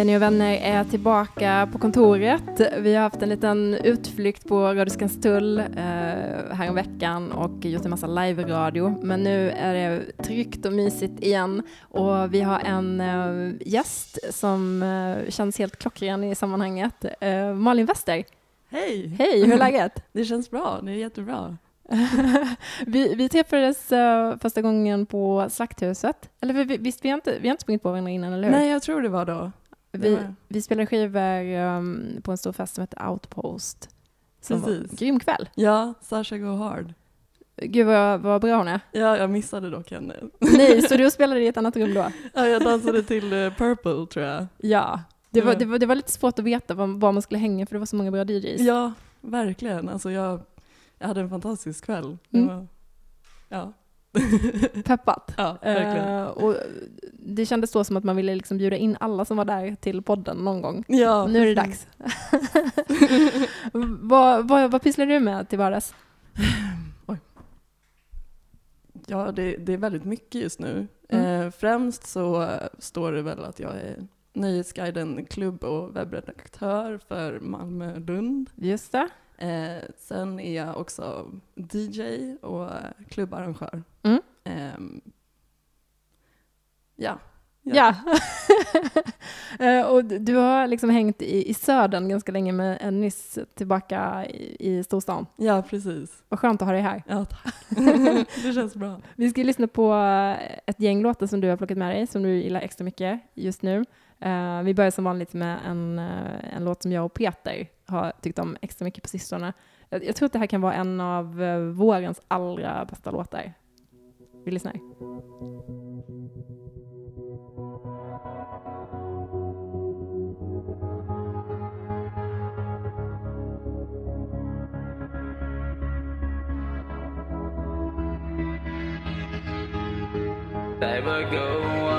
Jenny och vänner är tillbaka på kontoret. Vi har haft en liten utflykt på Radio Skanstull eh, här veckan och gjort en massa live-radio. Men nu är det tryggt och mysigt igen och vi har en eh, gäst som eh, känns helt klockren i sammanhanget. Eh, Malin Wester. Hej! Hej, hur är läget? Det känns bra, det är jättebra. vi, vi träffades uh, första gången på Slakthuset. Eller vi, visst, vi har, inte, vi har inte sprungit på varandra innan, eller hur? Nej, jag tror det var då. Vi, vi spelade skivor um, på en stor fest som hette Outpost. Som Precis. var grym kväll. Ja, Sasha Go Hard. Gud vad, vad bra hon är. Ja, jag missade dock henne. Nej, så du spelade i ett annat rum då? Ja, jag dansade till uh, Purple tror jag. Ja, det var, det var, det var lite svårt att veta var, var man skulle hänga för det var så många bra DJs. Ja, verkligen. Alltså jag, jag hade en fantastisk kväll. Mm. Var, ja. Peppat. Ja. Uh, och det kändes då som att man ville liksom bjuda in alla som var där till podden någon gång. Ja, nu är det dags. vad, vad, vad pysslar du med till vardags? Oj. Ja, det, det, är väldigt mycket just nu. Mm. Eh, främst så står det väl att jag är Nöjesguiden klubb och webbredaktör för Malmö-Lund. Just det. Eh, sen är jag också DJ och klubbarrangör. Mm. Eh, ja. Ja. ja. och du har liksom hängt i, i södern ganska länge men nyss tillbaka i, i storstan. Ja, precis. Vad skönt att ha dig här. Ja, tack. det känns bra. Vi ska lyssna på ett gäng låtar som du har plockat med dig, som du gillar extra mycket just nu. Uh, vi börjar som vanligt med en, en låt som jag och Peter har tyckt om extra mycket på sistone. Jag, jag tror att det här kan vara en av eh, vårens allra bästa låtar. Vi lyssnar. Never go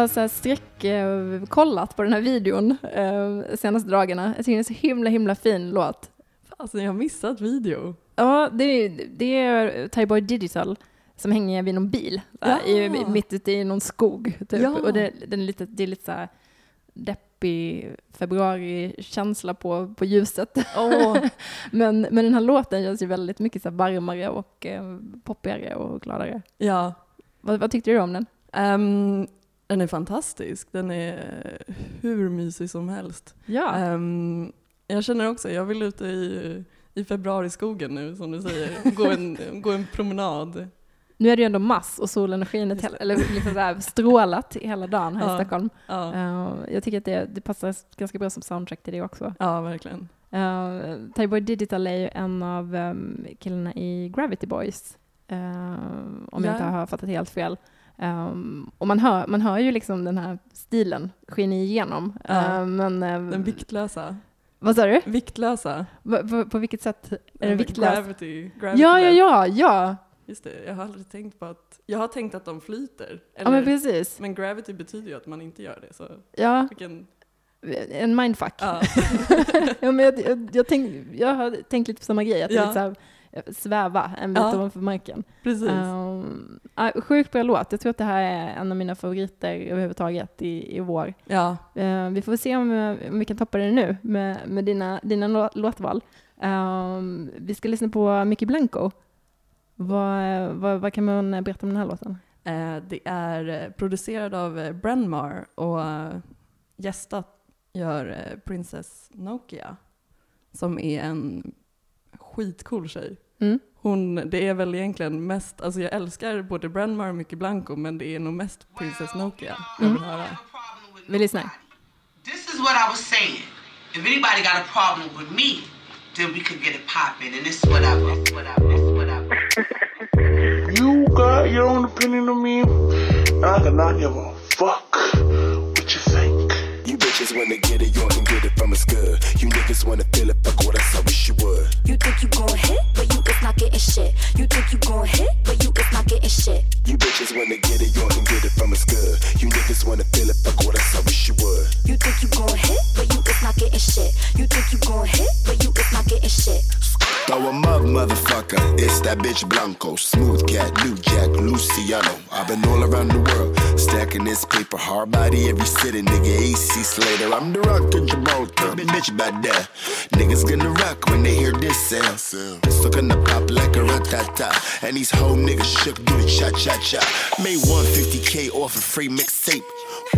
har så här sträckkollat på den här videon eh, senaste dagarna. Jag tycker det är en så himla himla fin låt. Alltså jag har missat video. Ja, det, det är Thaiboy Digital som hänger vid någon bil, Ja. i, mitt ute i någon skog. Typ. Ja. Och det, den är lite, det är lite så här deppig februari-känsla på, på ljuset. Åh, men, men den här låten känns ju väldigt mycket så varmare och eh, poppigare och gladare. ja. Vad, vad tyckte du om den? Ehm, den är fantastisk. Den är hur mysig som helst. Ja. Ehm, jag känner också, jag vill ute i, i februariskogen nu som du säger. Gå en, gå en promenad. Nu är det ju ändå mass och solen har skinit, hela, eller liksom så här strålat hela dagen här i Ja. Stockholm. Ja, Eh, jag tycker att det, det passar ganska bra som soundtrack till det också. ja verkligen. Uh, Tyboy Digital är ju en av um, killarna i Gravity Boys, eh, om jag Ja. inte har fattat helt fel. Um, och man hör, man hör ju liksom den här stilen skina igenom. Ja. Eh, men, eh, Den viktlösa. vad sa du? Viktlösa. Va- va- på vilket sätt är den viktlös? Gravity. gravity Ja, ja, ja, ja. Just det, jag har aldrig tänkt på att, jag har tänkt att de flyter. Ja, men Eller, precis. men gravity betyder ju att man inte gör det. Så Ja, vilken, en mindfuck. ja. ja, men jag, jag, jag, tänk, jag har tänkt lite på samma grej, att det är Ja. Sväva en bit Ja. ovanför marken. Precis. Um, sjukt bra låt. Jag tror att det här är en av mina favoriter överhuvudtaget i, i vår. ja. Uh, vi får se om, om vi kan toppa det nu med, med dina, dina lå- låtval. Um, vi ska lyssna på Mickey Blanco. Vad, vad, vad kan man berätta om den här låten? Eh, det är eh, producerad av eh, Brenmar och gästat gör Princess Nokia som är en skitcool tjej. Mm. Hon, det är väl egentligen mest, alltså jag älskar både Brenmar och Mickey Blanco men det är nog mest Princess Nokia jag vill höra. Vi lyssnar. This is what I was saying. If anybody got a problem with me, then we could get it popping. And this is what I was, what I was, what I was. You got your own opinion of me, and I cannot give a fuck bitches wanna get it, you can get it from us good. You niggas wanna feel it, fuck what I saw, wish you would. You think you gon' hit, but you is not getting shit. You think you gon' hit, but you is not getting shit. You bitches wanna get it, you can get it from us good. You niggas wanna feel it, fuck what I saw, wish you would. You think you gon' hit, but you is not getting shit. You think you gon' hit, but you is not getting shit. Throw 'em up, motherfucker. It's that bitch Blanco. Smooth cat, New Jack, Luciano. I've been all around the world, stacking this paper. Hard body every city, nigga. AC Slater. I'm the rock to Gibraltar. Bitch, about that. Niggas gonna rock when they hear this sound. It's gonna pop like a ratata. And these whole niggas shook, do the cha cha cha. Made 150k off a free mixtape.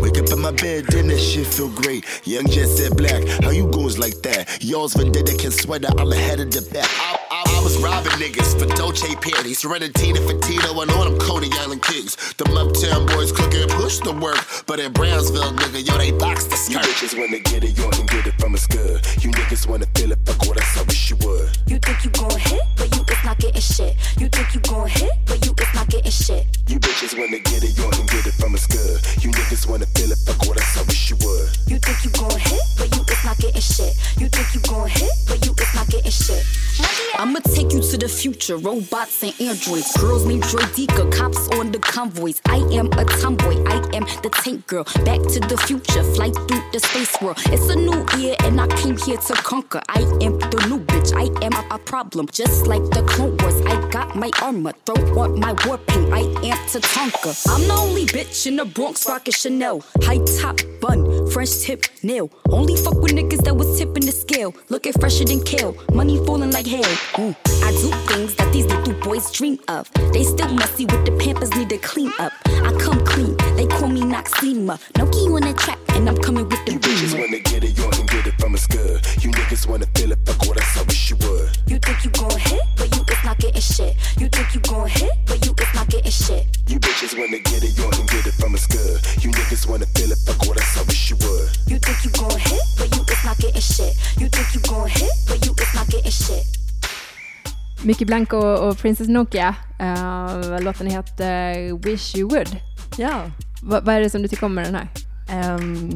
Wake up in my bed, then that shit feel great. Young Jet said black, how you goes like that? Y'all's vendetta can sweater, I'm ahead of the back. I, Was robbing niggas for Dolce panties, Tina for Tito and all them Coney Island kings. Them uptown boys cooking push the work, but in Brownsville, nigga, yo, they box the skirt. You bitches wanna get it, you can get it from us good. You niggas wanna feel it, future, robots and androids. Girls named Droideka, cops on the convoys. I am a tomboy, I am the tank girl. Back to the future, flight through the space world. It's a new year and I came here to conquer. I am the new bitch, I am a, problem. Just like the Clone Wars, I got my armor. Throw on my war paint, I am Tatanka. I'm the only bitch in the Bronx rockin' Chanel. High top bun, French tip nail. Only fuck with niggas that was tipping the scale. Looking fresher than kale, money falling like hell. Ooh, I do things that these little boys dream of. They still messy with the pampers, need to clean up. I come clean, they call me Noxema. No key on the track, and I'm coming with the You bitches wanna get it, you can get it from us good. You niggas wanna feel it, fuck what I saw, wish you would. You think you gon' hit, but you is not getting shit. You think you gon' hit, but you is not getting shit. You bitches wanna get it, you can get it from us good. You niggas wanna feel it, fuck what I saw, wish you would. You think you gon' hit, but you is not getting shit. You think you gon' hit, but you is not getting shit. Mickey Blanco och Princess Nokia. Uh, låten heter Wish You Would. Ja. Va, vad är det som du tycker om med den här? Ehm,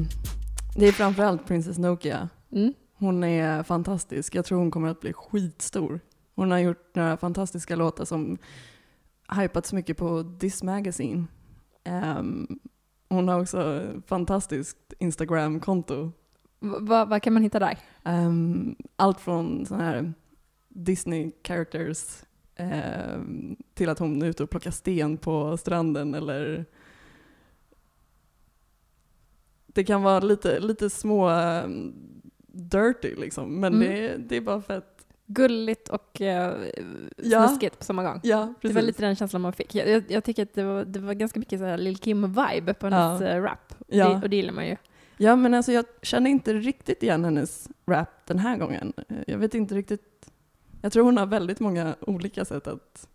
det är framförallt Princess Nokia. Mm. Hon är fantastisk. Jag tror hon kommer att bli skitstor. Hon har gjort några fantastiska låtar som hypats mycket på This Magazine. Ehm, hon har också ett fantastiskt Instagram-konto. Va, va, vad kan man hitta där? Ehm, allt från sådana här Disney characters eh, till att hon är ute och plockar sten på stranden eller det kan vara lite, lite små eh, dirty liksom, men Mm. det, det är bara fett. Gulligt och eh, Ja. snuskigt på samma gång. Ja, Det var lite den känslan man fick. Jag, jag, jag tycker att det var, det var ganska mycket så här Lil Kim-vibe på hennes Ja. eh, rap. Ja. Det, och det gillar man ju. Ja, men alltså jag känner inte riktigt igen hennes rap den här gången. Jag vet inte riktigt. Jag tror hon har väldigt många olika sätt att,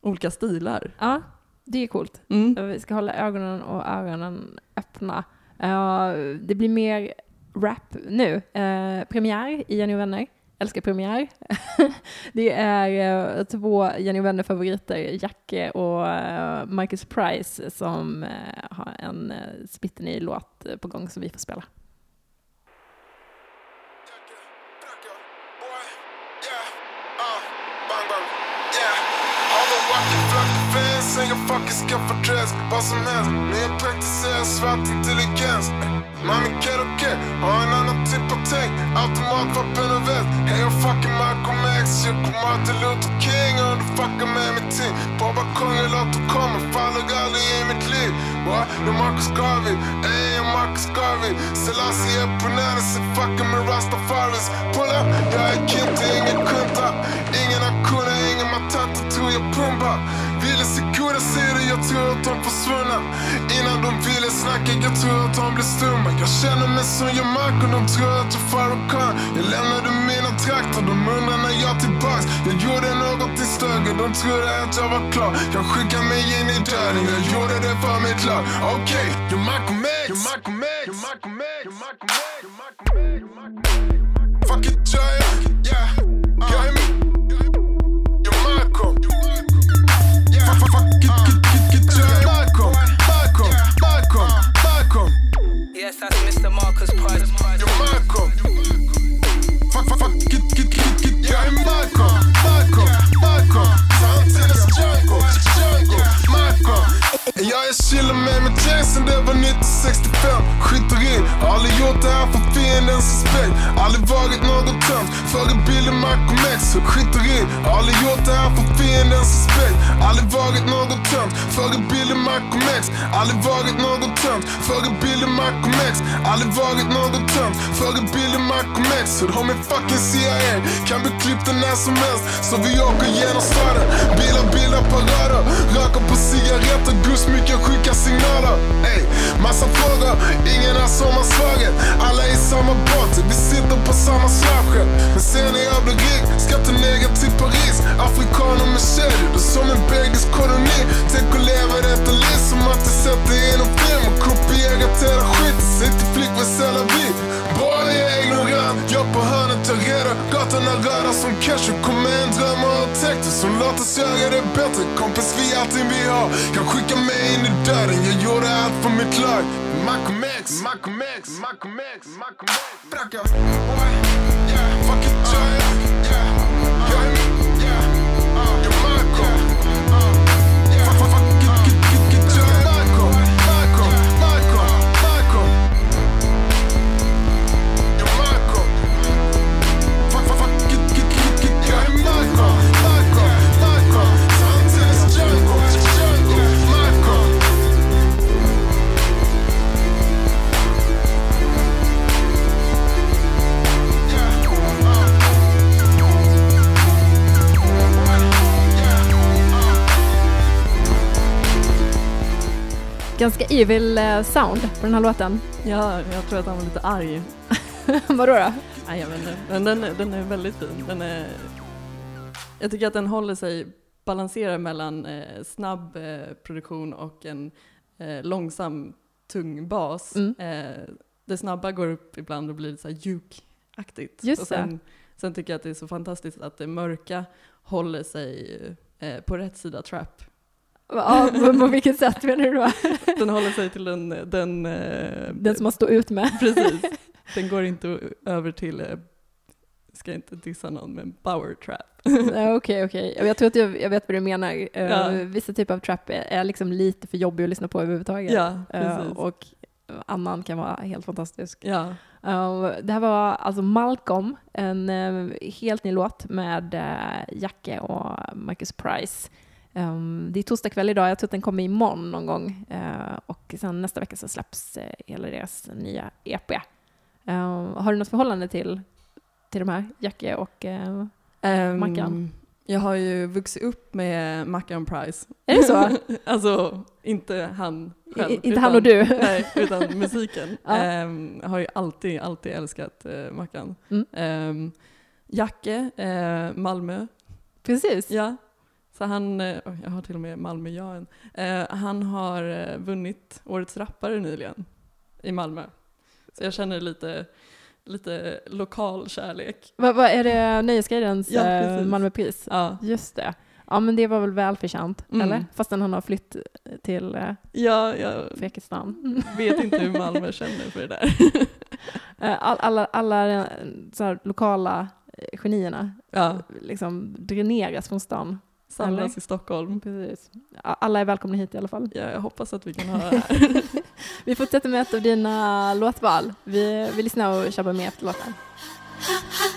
olika stilar. Ja, det är coolt. Mm. Vi ska hålla ögonen och öronen öppna. Eh, det blir mer rap nu. Uh, premiär i Jenny och vänner. Älskar premiär. det är uh, två Jenny och vänner-favoriter, Jacke och eh, Marcus Price, som har en uh, splitterny låt på gång som vi får spela. Sen jag fucking skaffar dress, vad som helst Men jag praktiserar svart intelligens Mami kan okej, har en annan typ av tänk automatvapen och väst Hey jag fucking Malcolm X. Jag kommer alltid Luther King. Och du fuckar med mitt team På balkongen låt du komma Faller aldrig i mitt liv What? Det är Marcus Garvey. Ey jag är Marcus Garvey. Selassie är på nära sig fucking med Rastafaris Pull up, jag är Kinti, ingen kunta Ingen Ville ser du? jag tror att de försvunna. Innan de ville snacka, jag tror att de blev stumma. Jag känner mig som Jamaica, de tror att jag Farah Khan Jag lämnade mina trakter, de undrar när jag är tillbaks. Jag gjorde något i stöget, de trodde att jag var klar. Jag skickade mig in i döden, jag gjorde det för mitt lag. Okej, you're Malcolm X Jag chillar med mig Jason, det var 1965 Skiter i, aldrig gjort det här för fiendens Aldrig varit något tönt, förebild i Malcolm X Skiter i, aldrig gjort det här för fiendens respekt Aldrig varit något tönt, förebild i Malcolm X Aldrig varit något tönt, förebild i Malcolm X Aldrig varit något tönt, förebild i Malcolm X Så de är fucking CIA, kan bli klippta när som helst. Så vi åker genom staden, bilar, bilar, parader. Röker på cigaretter, Guds mycket skicka signaler. Ey, massa frågor, ingen har svaret Alla är i samma båt, vi sitter på samma slagskärm Men sen när jag blir rik, ska ta ner till Paris. Afrikaner med kedjor, det är som en belgisk koloni. Tänk att leva detta liv som att jag sett det i någon film Och kopierat hela skiten, Säg till flickvän, sälja vin Bara jag är ignorant, jag på hörnet, jag reder Gatan är röda som ketchup, kommer en dröm och upptäckter. Som låter oss göra det bättre, kompis vi är allting vi har. Kan skicka mig in i döden, jag gjorde allt för mitt lag. Malcolm X, Malcolm X, Malcolm X, Malcolm X Bracka, boy, Ganska evil eh, sound på den här låten. Ja, jag tror att han var lite arg. Vadå då? Nej, jag vet inte. Men den, är- den är väldigt fin. Den är, jag tycker att den håller sig, balanserar mellan eh, snabb eh, produktion och en eh, långsam, tung bas. Mm. Eh, det snabba går upp ibland och blir lite så här juke-aktigt. Just och sen, sen tycker jag att det är så fantastiskt att det mörka håller sig eh, på rätt sida trap. Ja, på, vilket sätt menar du då? Den håller sig till den, den, eh, Den som man står ut med. Precis. Den går inte över till, eh, ska inte dissa någon, men power trap. Okej, okej. Jag tror att jag, jag vet vad du menar. Eh, Ja. Vissa typer av trap är, är liksom lite för jobbig att lyssna på överhuvudtaget. Ja, precis. och annan kan vara helt fantastisk. Ja. Det här var alltså Malcolm, en helt ny låt med Jacke och Marcus Price. Um, det är torsdag kväll idag, jag tror att den kommer imorgon någon gång. Uh, och sen nästa vecka så släpps uh, hela deras nya EP. Uh, har du något förhållande till, till de här, Jacke och uh, Ehm, Mackan? Jag har ju vuxit upp med Mackan Price. Är det så? alltså, inte han själv. I- inte utan, han och du? Nej, utan musiken. Ja. Ehm, jag har ju alltid, alltid älskat uh, Mackan. Mm. Ehm, Jacke, eh, Malmö. Precis. Ja. Så han, eh, jag har till och med Malmö jaen. Eh, han har eh, vunnit Årets rappare nyligen i Malmö. Så jag känner lite, lite lokal kärlek. Vad vad är det Nöjesguidens Ja, eh, precis. Malmöpris? Ja, Just det. Ja men det var väl välförtjänt, Mm. eller? Fastän han har flytt till uh, ja jag Frekistan. vet inte hur Malmö känner för det där. Eh, All, alla alla eh, så här, lokala eh, genierna Ja, liksom dräneras från stan. Samlas i Stockholm. Precis. Alla är välkomna hit i alla fall. Ja, jag hoppas att vi kan höra det här. Vi fortsätter med ett av dina låtval. Vi, vi lyssnar och kör med efter låten.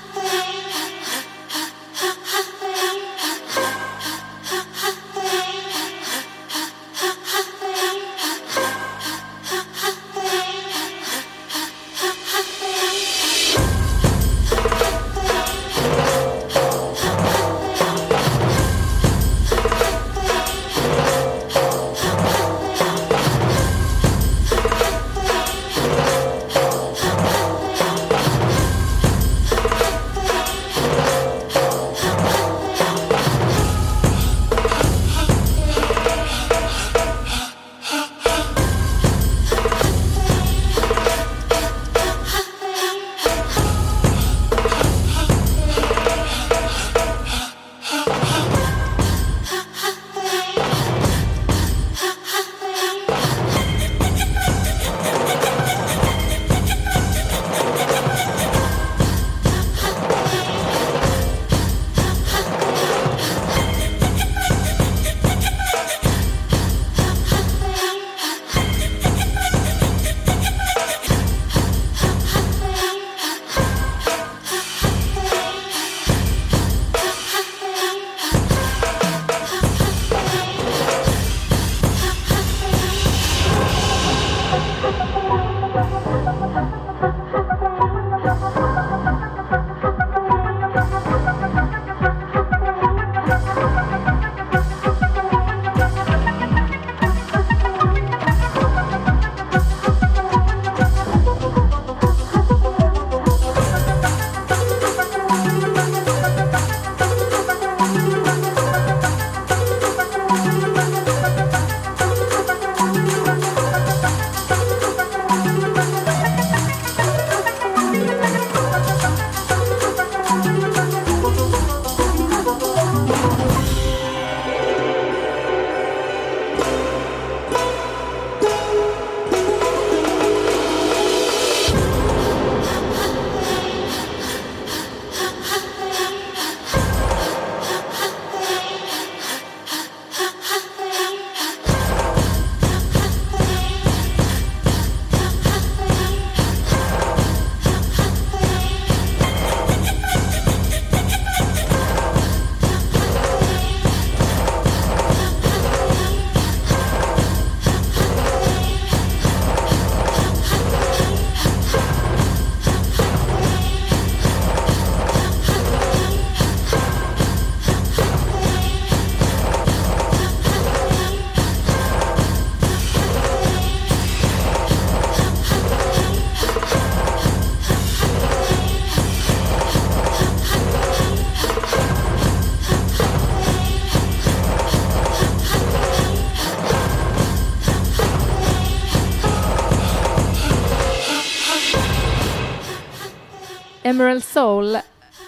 Emerald Soul,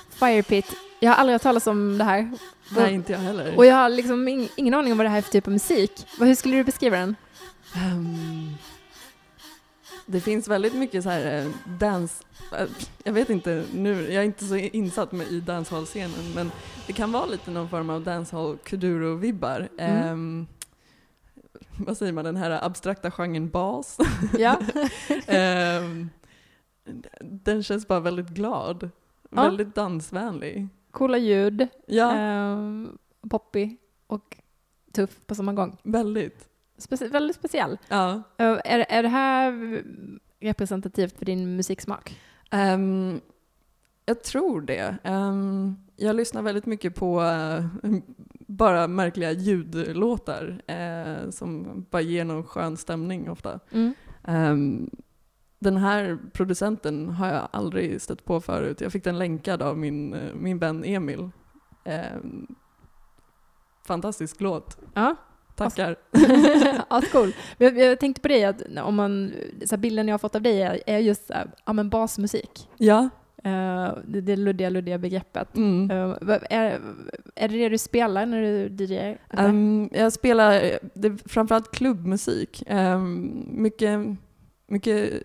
Fire Pit. Jag har aldrig hört talas om det här. Nej, inte jag heller. Och jag har liksom ing- ingen aning om vad det här är för typ av musik. Hur skulle du beskriva den? Ehm, det finns väldigt mycket så här eh, dans... eh, Jag vet inte nu, jag är inte så insatt med i dancehall-scenen men det kan vara lite någon form av dancehall kuduro-vibbar. Mm. Ehm, vad säger man, den här abstrakta genren bas. Ja. Ehm, den känns bara väldigt glad. Ja. Väldigt dansvänlig. Coola ljud, Ja, ehm, poppy och tuff på samma gång. väldigt. Specie- väldigt speciell. Ja. Eh, är, är det här representativt för din musiksmak? Ehm, jag tror det. Ehm, jag lyssnar väldigt mycket på eh, bara märkliga ljudlåtar eh, som bara ger någon skön stämning ofta. Ehm, den här producenten har jag aldrig stött på förut. Jag fick den länkad av min, eh, min vän Emil. Ehm, fantastisk låt. Ja. Tackar. ja, cool. Men jag, jag tänkte på det, att om man, så bilden jag har fått av dig är, är just här, ja, men basmusik. Ja. Eh, det, det luddiga, luddiga begreppet. Mm. Eh, vad- är, är det det du spelar när du DJar? Ehm, jag spelar eh, det, framförallt klubbmusik. Um, mycket, mycket,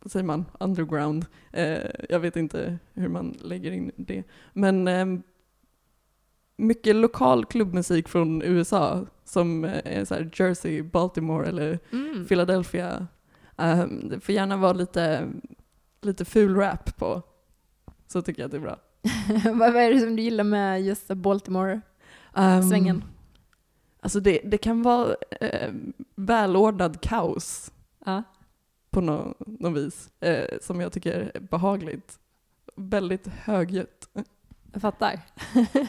vad säger man, underground. Eh, jag vet inte hur man lägger in det. Men ehm, mycket lokal klubbmusik från USA som eh, är så Jersey, Baltimore eller Mm. Philadelphia. Um, det får gärna vara lite, lite ful rap på. Så tycker jag att det är bra. vad, vad är det som du gillar med just Baltimore-svängen? Um, Alltså det, det kan vara eh, välordnad kaos ja. På nå- något vis eh, som jag tycker är behagligt. Väldigt högljutt. Jag fattar.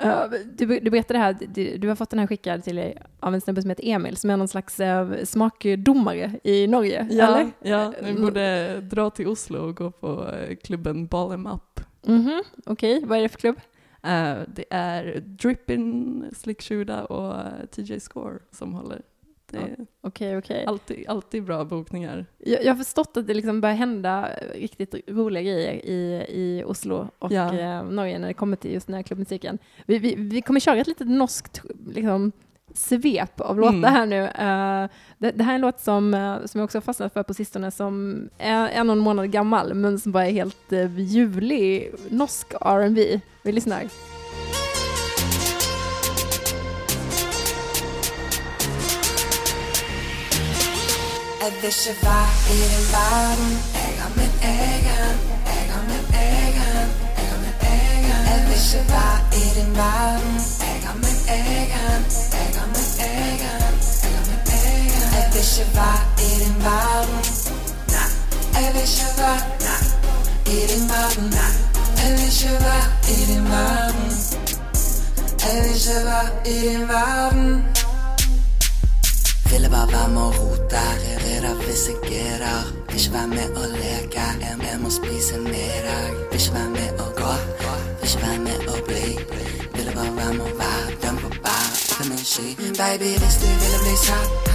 Ja, du, du berättade här, du, du har fått den här skickad till dig av en snubbe som heter Emil, som är någon slags eh, smakdomare i Norge, eller? ja Mm. borde dra till Oslo och gå på eh, klubben Ball em Up. Mhm, Okej, vad är det för klubb? Eh, det är Drippin, Slick Shuda och eh, TJ Score som håller. Det är Okej, okej. alltid, alltid bra bokningar. Jag, jag har förstått att det liksom börjar hända riktigt roliga grejer i, i Oslo och Ja. eh, Norge när det kommer till just den här klubbmusiken. Vi, vi, vi kommer köra ett litet norskt liksom, svep av låtar Mm. här nu. Eh, det, det här är en låt som, eh, som jag också har fastnat för på sistone som är, är någon månad gammal men som bara är helt uh, ljuvlig norsk R&B. Vi lyssnar. Jeg vil i den verden. Jeg har min egen, jeg har min egen, jeg har min egen. Jeg vil i den verden. Jeg har min egen, jeg har min egen, jeg har min egen. Jeg vil i den verden. Nei, jeg vil ikke i den verden. Nei, jeg vil i den verden. Jeg vil i den verden. Ville bara vara med och rota, rede hvis jeg er med och leka, en vem och spisen middag. Vill ikke med och gå, vill ikke med och bli. Ville bara vara med och vara, döm på för min sky. Baby, visst du ville bli satt?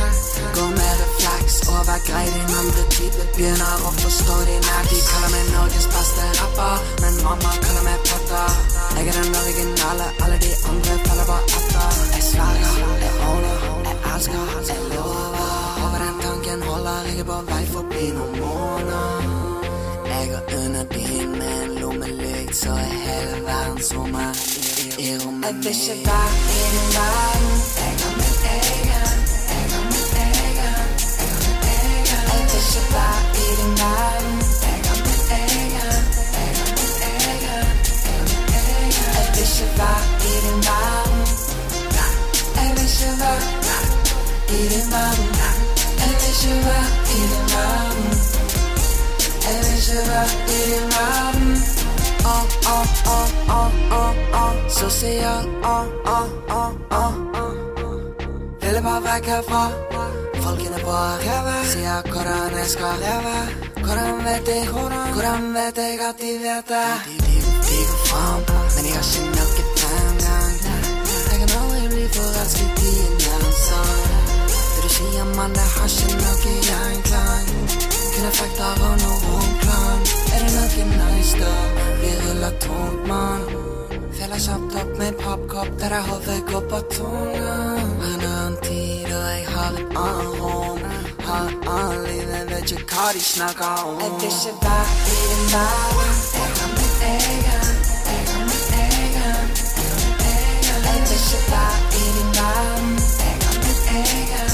gå med reflex och var grej Din andre type begynner å forstå din nær. De kaller meg Norges beste rapper, men mamma kaller meg Potter. Jeg er den originale, alle de andre faller bare etter. Jeg sverger, jeg holder, jeg elsker, jeg lover. Håper den tanken holder, jeg er på forbi noen måneder. Jeg går under din med en lommelykt, så er hele verden sommer i, i rommet Jeg vil ikke være i din verden. Jeg har min egen, jeg har min egen, jeg har min egen. Jeg vil ikke være i din verden. I din verden. Nei, jeg vil ikke være i din verden. Jeg vil ikke være i din verden. Åh, åh, åh, åh, åh, åh. Sosial, åh, åh, åh, åh, åh. Ville bare vekk herfra. Folkene på revet sier hvordan jeg skal leve. Hvordan vet jeg, hvordan vet jeg at de vet det? De, de, de går fram, men de har ikke noe fremgang. Jeg kan aldri bli forelsket i en annen See a man that has a nuggy incline Can affect our own plan. Er en ekki næsta Ég vil að tónt mann Fela samt upp með popkopp Þegar að hóðu upp á tóna En hann týr og ég hafi að hón Hafi að lífi veit ég hvað ég snakka om. Þetta er sér vakkir en vaga Ega minn ega Ega minn ega Ega minn ega Þetta er sér vakkir en vaga Ega minn ega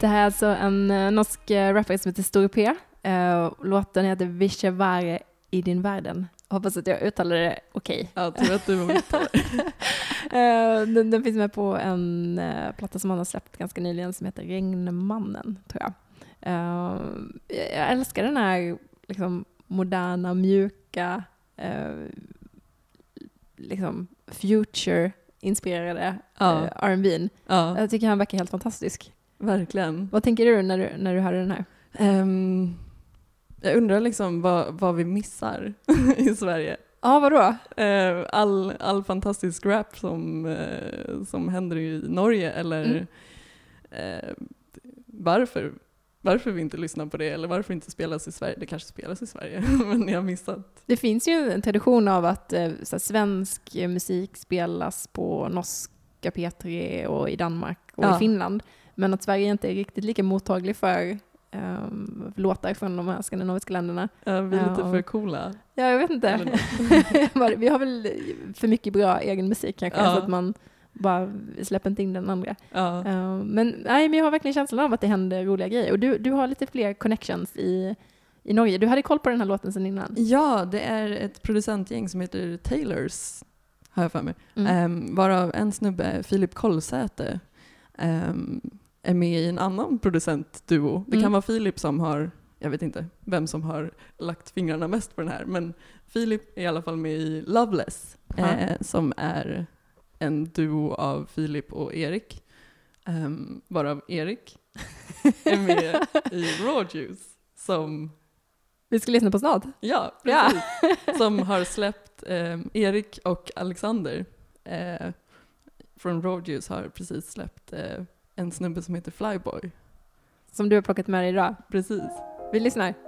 Det här är alltså en eh, norsk eh, rappare som heter Stor P. Eh, låten heter Vische Vare i din världen. Hoppas att jag uttalar det okej. Ja, tur att du det. Eh, den, den finns med på en eh, platta som han har släppt ganska nyligen som heter Regnmannen, tror jag. Eh, jag älskar den här liksom, moderna, mjuka, liksom future-inspirerade Ja. R&B'n. Ja, Jag tycker han verkar helt fantastisk. verkligen. Vad tänker du när du, när du hörde den här? Ehm, jag undrar liksom vad, vad vi missar i Sverige. Ja, vadå? Eh, all, all fantastisk rap som, eh, som händer i Norge eller Mm. eh, varför, varför vi inte lyssnar på det eller varför inte spelas i Sverige. Det kanske spelas i Sverige men jag har missat. Det finns ju en tradition av att här, svensk musik spelas på norska P3 och i Danmark och Ja. i Finland. Men att Sverige inte är riktigt lika mottaglig för um, låtar från de här skandinaviska länderna. Ja, vi är lite Ja. för coola. Ja, jag vet inte. Vi har väl för mycket bra egen musik kanske, Ja. så att man bara släpper inte in den andra. Ja. Eh, men, nej, men jag har verkligen känslan av att det händer roliga grejer. Och du, du har lite fler connections i, i Norge. Du hade koll på den här låten sedan innan. ja, det är ett producentgäng som heter Taylors, har jag för mig. Mm. Um, varav en snubbe, Filip Kollsäte, ehm, är med i en annan producentduo. Det kan Mm. vara Filip som har, jag vet inte vem som har lagt fingrarna mest på den här, men Filip är i alla fall med i Loveless, Ja. eh, som är en duo av Filip och Erik. Um, varav Erik är med i Raw Juice, som Vi ska lyssna på snart. Ja, Ja. precis. Som har släppt eh, Erik och Alexander eh, från Roadjuice har precis släppt eh, en snubbe som heter Flyboy. Som du har plockat med dig idag. Precis. Vi lyssnar.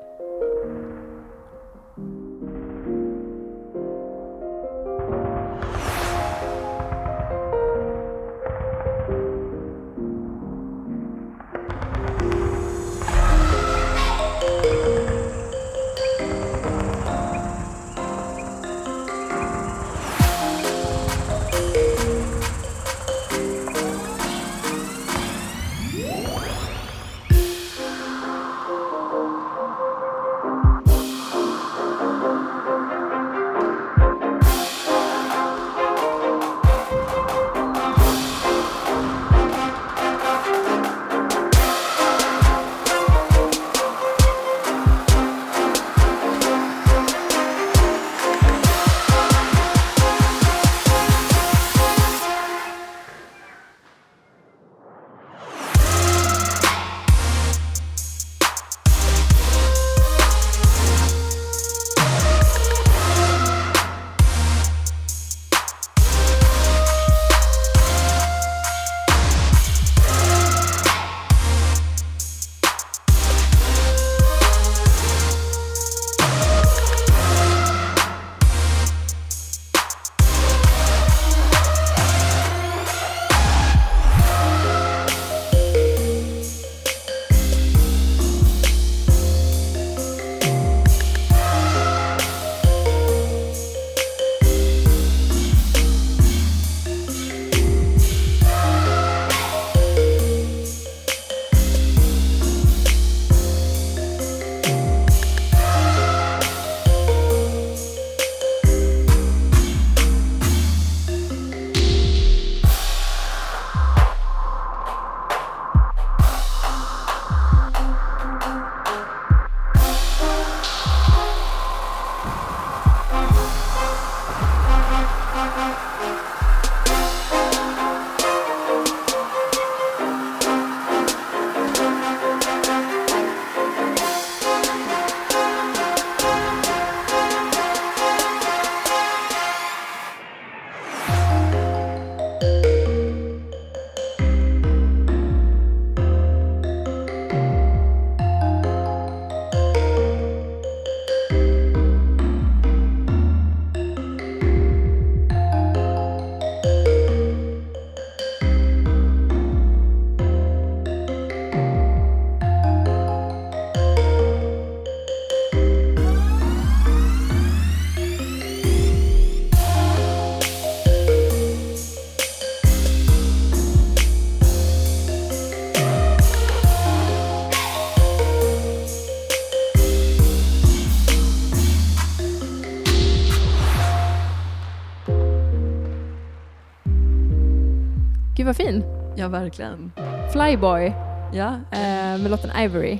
Vad fin. Ja, verkligen. Flyboy Ja, eh, med låten Ivory.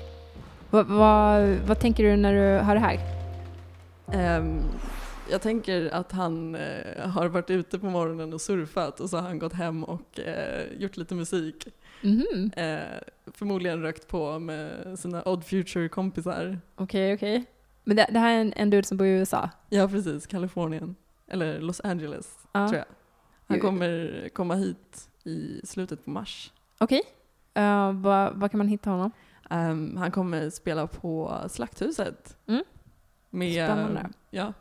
Va, va, vad tänker du när du hör det här? Ehm, jag tänker att han eh, har varit ute på morgonen och surfat och så har han gått hem och eh, gjort lite musik. Eh, förmodligen rökt på med sina Odd Future-kompisar. Okej, okej. Men det, det här är en, en dude som bor i USA? Ja, precis. Kalifornien. Eller Los Angeles, Ja. tror jag. Han kommer komma hit i slutet på mars. Okej. Eh, Var vad kan man hitta honom? Ehm, han kommer spela på Slakthuset. Mm. Med, Spännande. Ja.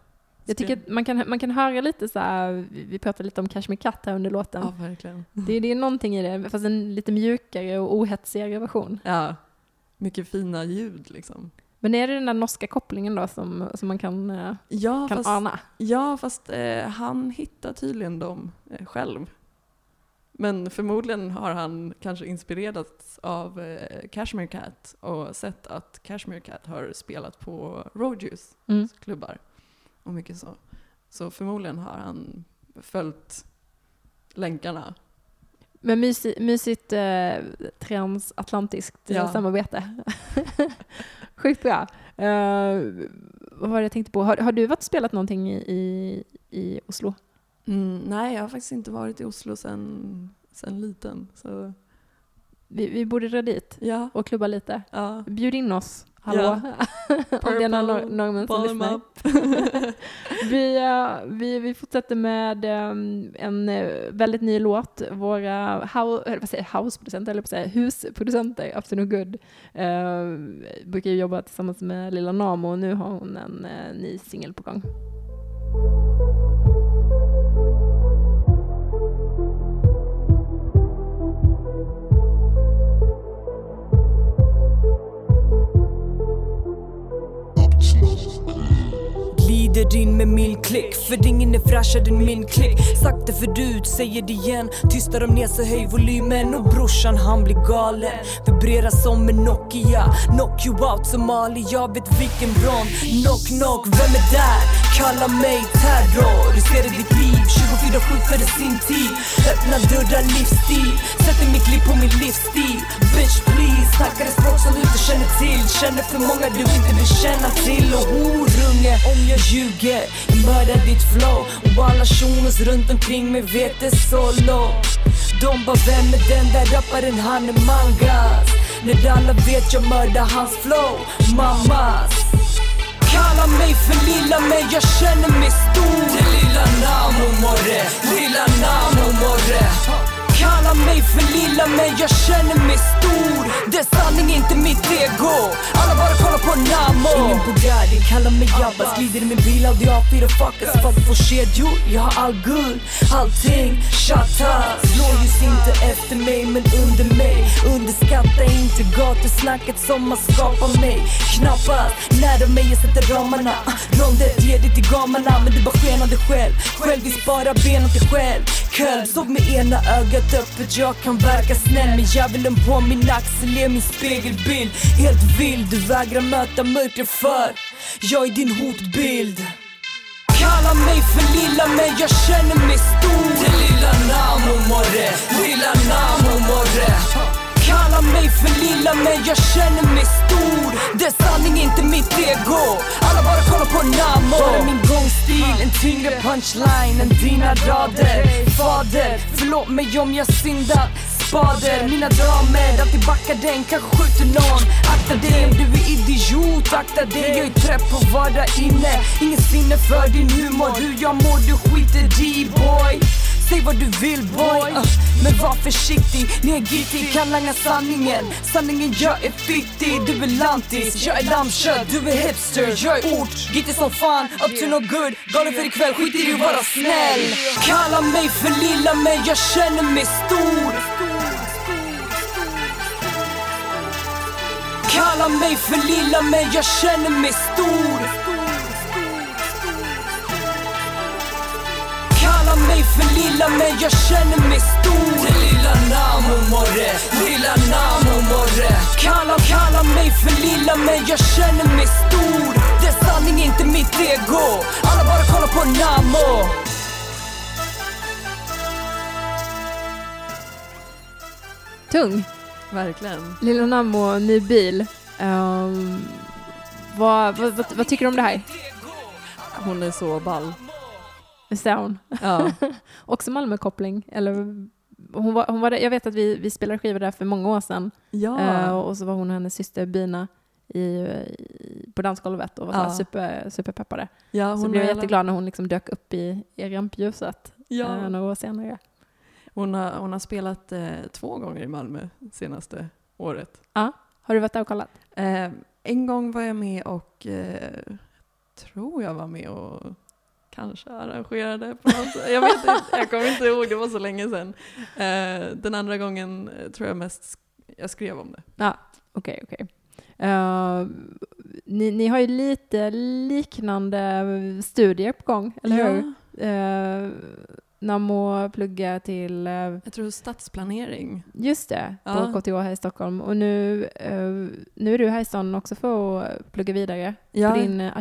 Jag tycker att man kan, man kan höra lite så här, vi pratade lite om Cashmere Cat här under låten. Ja, verkligen. Det, det är någonting i det, fast en lite mjukare och ohetsigare version. Ja, mycket fina ljud liksom. Men är det den där norska kopplingen då som, som man kan, eh, Ja, kan fast, ana? ja, fast eh, han hittar tydligen dem eh, själv. Men förmodligen har han kanske inspirerats av eh, Cashmere Cat och sett att Cashmere Cat har spelat på Roadjuice Mm. klubbar och mycket så. Så förmodligen har han följt länkarna. Men mysigt, mysigt eh, transatlantiskt Ja. samarbete. Sjukt bra. Eh, vad var det jag tänkte på? Har, har du varit spelat någonting i, i, i Oslo? Mm, nej, jag har faktiskt inte varit i Oslo sen, sen liten. Så Vi, vi borde dra dit ja, och klubba lite. ja. Bjud in oss. Hallå? Om det är någon som lyssnar. Vi, eh, vi, vi fortsätter med ehm, en eh, väldigt ny låt. Våra jag, houseproducenter, eller säga husproducenter, Absolute Good, eh, brukar jobba tillsammans med Lilla Namo och nu har hon en eh, ny singel på gång. Glider in med min klick För ingen är fräschare än min klick. Sagt det förut, säger det igen. Tystar de ner så höj volymen. Och brorsan han blir galen. Vibrerar som en Nokia Knock you out Somali, jag vet vilken bron Knock knock, vem är där? Kalla mig terror. Riskerar ditt liv 24-7 för sin tid Öppna dörrar, livsstil. Sätter mitt liv på min livsstil. Bitch please, snackar ett språk som du inte känner till. Känner för många du inte vill känna till. Och horunge, om jag ljuger mördar ditt flow. Och alla shunos runt omkring mig vet det så långt De bara vem är den där rapparen, han är mangas. När alla vet jag mördar hans flow Mammas. Kalla mig för lilla men jag känner mig stor. Det lilla Namo morre, lilla Namo Kallar Kalla mig för lilla men jag känner mig stor. Det är sanning inte mitt ego. Alla bara kollar på Namo. Ingen Bugatti, kallar mig Jabbas Glider i min bil, Audi A4 fuckas. Fuck på kedjor, jag har all guld. Allting, shatas Blåljus inte efter mig men under mig. Underskatta inte gatusnacket som har skapat mig. Knappast nära mig, jag sätter ramarna. Rondet ger det till gamarna men du bara skenade själv. Självisk bara benen till själv. Köln, såg med ena ögat öppet Jag kan verka snäll. Men djävulen på min axel är min spegelbild. Helt vild, du vägrar möta mörker för. Jag är din hotbild. Kalla mig för lilla men jag känner mig stor. Det lilla Namo morre, lilla Namo morre Kalla mig för lilla men jag känner mig stor. Det är sanning inte mitt ego. Alla bara kollar på Namo Bara min gångstil, en tyngre punchline än dina rader. Fader, förlåt mig om jag syndat spader Mina damer, alltid backar den, kanske skjuter någon. Akta dig om du är idiot, akta dig. Jag är trött på att vara inne. Ingen sinne för din humor, hur jag mår du skiter i boy Säg vad du vill boy, uh, men var försiktig. Ni är giftig, kan langa sanningen. Sanningen jag är fittig, du är lantis. Jag är lammkött, du är hipster. Jag är ort, gittig som fan. Up to no good, galen för ikväll. Skit i att vara snäll. Kalla mig för lilla men jag känner mig stor. Kalla mig för lilla men jag känner mig stor Kalla mig för lilla men jag känner mig stor Det lilla Namo morre, lilla Namo morre Kalla, kalla mig för lilla men jag känner mig stor Det är sanning inte mitt ego Alla bara kollar på Namo tung. Verkligen. Lilla Nammo, ny bil. Ehm, vad, vad, vad, vad tycker du om det här? Hon är så ball. Hon? Ja. Också Malmökoppling. Eller, hon var, hon var, jag vet att vi, vi spelade skivor där för många år sedan. Ja. Eh, och så var hon och hennes syster Bina i, i, på dansgolvet och var så Ja. super, superpeppade. Ja, så hon blev jag jätteglad när hon liksom dök upp i, i rampljuset Ja. eh, några år senare. Hon har, hon har spelat eh, två gånger i Malmö senaste året. Ja. Har du varit där och kollat? En gång var jag med och tror jag var med och kanske arrangerade på något sätt. Jag vet inte, jag kommer inte ihåg, det var så länge sedan. Eh, den andra gången eh, tror jag mest sk- jag skrev om det. Ja, okej, okej. Eh, ni, ni har ju lite liknande studier på gång, eller Ja. hur? Uh, Namo pluggar till, eh, Jag tror stadsplanering. just det, på Ja. KTH här i Stockholm. Och nu, eh, nu är du här i stan också för att plugga vidare Ja. på din eh,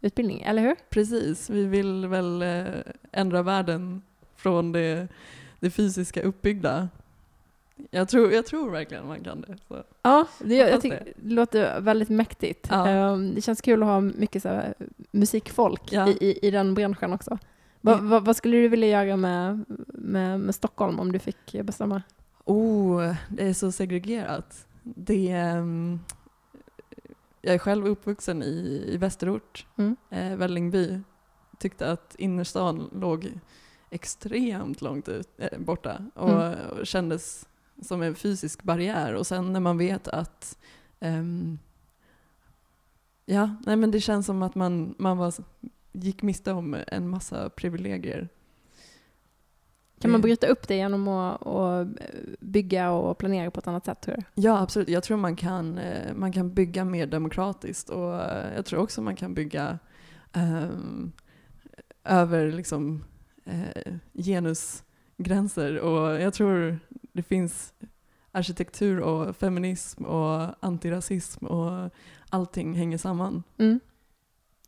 arkitektutbildning, eller hur? Precis, vi vill väl eh, ändra världen från det, det fysiska uppbyggda. Jag tror, jag tror verkligen man kan det. Så. Ja, det, jag, jag tycker, det låter väldigt mäktigt. Ja. Ehm, det känns kul att ha mycket så här, musikfolk Ja. i, i, den branschen också. Va, va, vad skulle du vilja göra med, med, med Stockholm om du fick bestämma? Oh, det är så segregerat. Det, ehm, jag är själv uppvuxen i, i Västerort, Mm. eh, Vällingby. Tyckte att innerstan låg extremt långt ut, eh, borta och, Mm. och kändes som en fysisk barriär. Och sen när man vet att ehm, Ja, nej men det känns som att man, man var, gick miste om en massa privilegier. Kan man Det- bryta upp det genom att, att bygga och planera på ett annat sätt tror du? Ja, absolut. Jag tror man kan, eh, man kan bygga mer demokratiskt och eh, jag tror också man kan bygga ehm, över liksom, eh, genusgränser och jag tror det finns arkitektur och feminism och antirasism och allting hänger samman. Mm.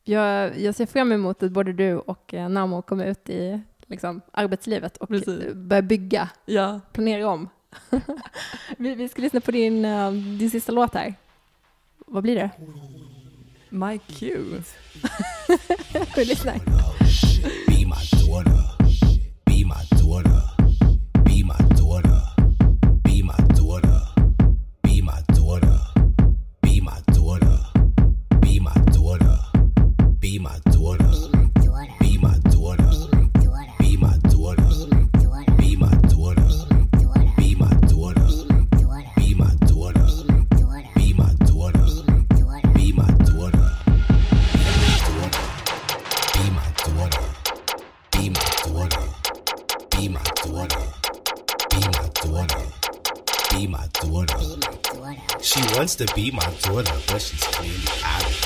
Jag, jag ser fram emot att både du och Namo kommer ut i liksom, arbetslivet och Precis. börjar bygga, Ja, planera om. vi, vi ska lyssna på din, eh, din sista låt här. Vad blir det? My cue. vi lyssnar. Be my daughter. Be my daughter. Be my daughter. Be my daughter. Be my daughter. Be my daughter. Be my daughter. Be my daughter. Wants to be my daughter, but she's clearly out of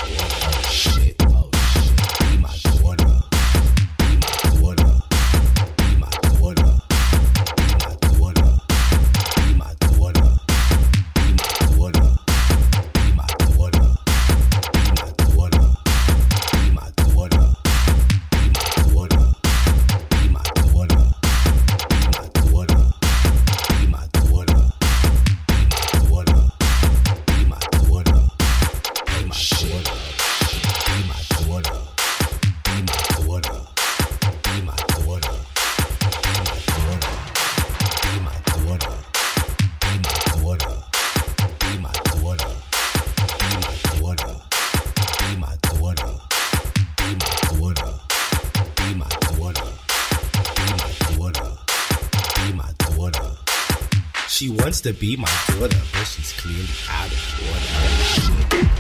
wants to be my daughter, but she's clearly out of order.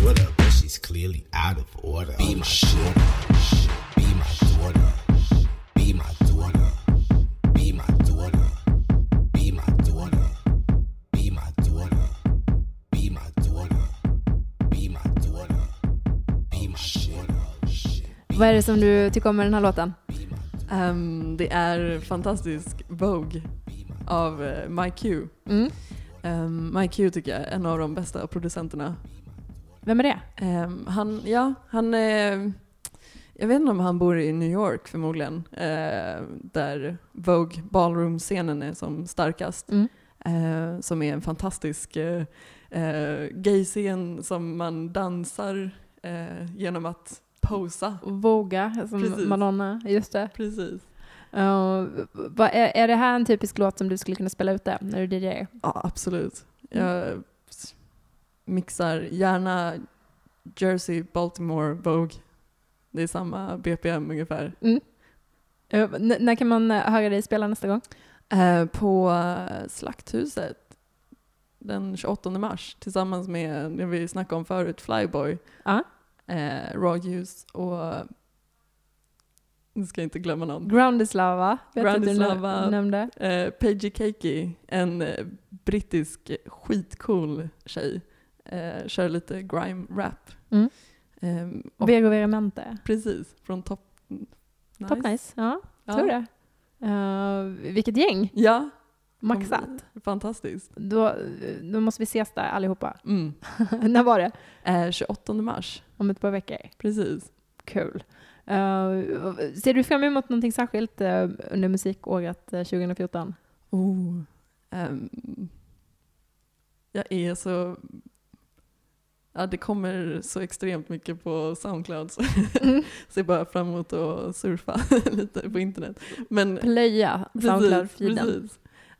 daughter, but she's clearly out of order. Be my daughter. Be my daughter. Be my daughter. Be my daughter. Be my daughter. Be my daughter. Be my daughter. Be my daughter. Be my daughter. Vad är det som du tycker om med den här låten? Um, det är fantastisk Vogue av eh, uh, MyQ. Mm. Ehm, um, MyQ tycker jag är en av de bästa producenterna vem är det? Ehm, han, ja, han är... Jag vet inte om han bor i New York förmodligen, eh, där Vogue Ballroom-scenen är som starkast. Mm. Eh, som är en fantastisk eh, gay-scen som man dansar genom att posa. Voga, som Precis. Madonna, just det. Precis. Uh, är, är det här en typisk låt som du skulle kunna spela ute när du DJar? Ja, absolut. Jag s- mixar gärna Jersey, Baltimore, Vogue. Det är samma BPM ungefär. Mm. Uh, n- när kan man uh, höra dig spela nästa gång? Eh, på eh, Slakthuset den 28 mars tillsammans med, det vi snackade om förut, Flyboy, Ja. eh, Raw Juice och nu ska jag inte glömma någon. Groundislava, vet jag att du nä- Groundislava, nämnde. eh, Paige Keiki, en eh, brittisk skitcool tjej. Eh, kör lite grime-rap. Mm. Ehm, och- Vego Veramente. Precis, från Top Nice. Top Nice, ja, Ja. tror det. Uh, vilket gäng, Ja, maxat. fantastiskt. Då, då måste vi ses där allihopa. Mm. när var det? Eh, 28 mars, Om ett par veckor? precis. Kul. Uh, ser du fram emot någonting särskilt uh, under musikåret uh, 2014? Oh, ehm, jag är så... Ja, det kommer så extremt mycket på Soundcloud så Mm. ser bara fram emot att surfa lite på internet. Men Plöja Soundcloud-feeden.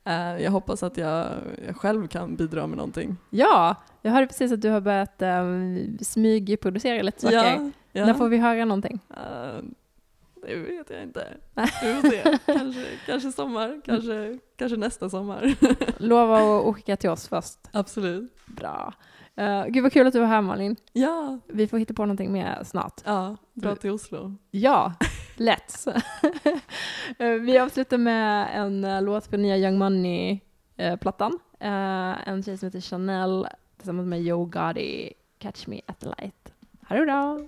Eh, jag hoppas att jag, jag själv kan bidra med någonting. Ja, jag hörde precis att du har börjat um, smygproducera lite saker. Ja, ja. När får vi höra någonting? Eh, det vet jag inte. Vi får se. Kanske, kanske sommar, kanske, kanske nästa sommar. Lova att skicka till oss först. Absolut. Bra. Uh, gud vad kul att du var här Malin. Ja, Vi får hitta på någonting mer snart. ja dra till Oslo. Ja, lätt. Eh, vi avslutar med en uh, låt på nya Young Money-plattan. Uh, en tjej som heter Chanel tillsammans med Joe Gotti, Catch Me At The Light. Ha det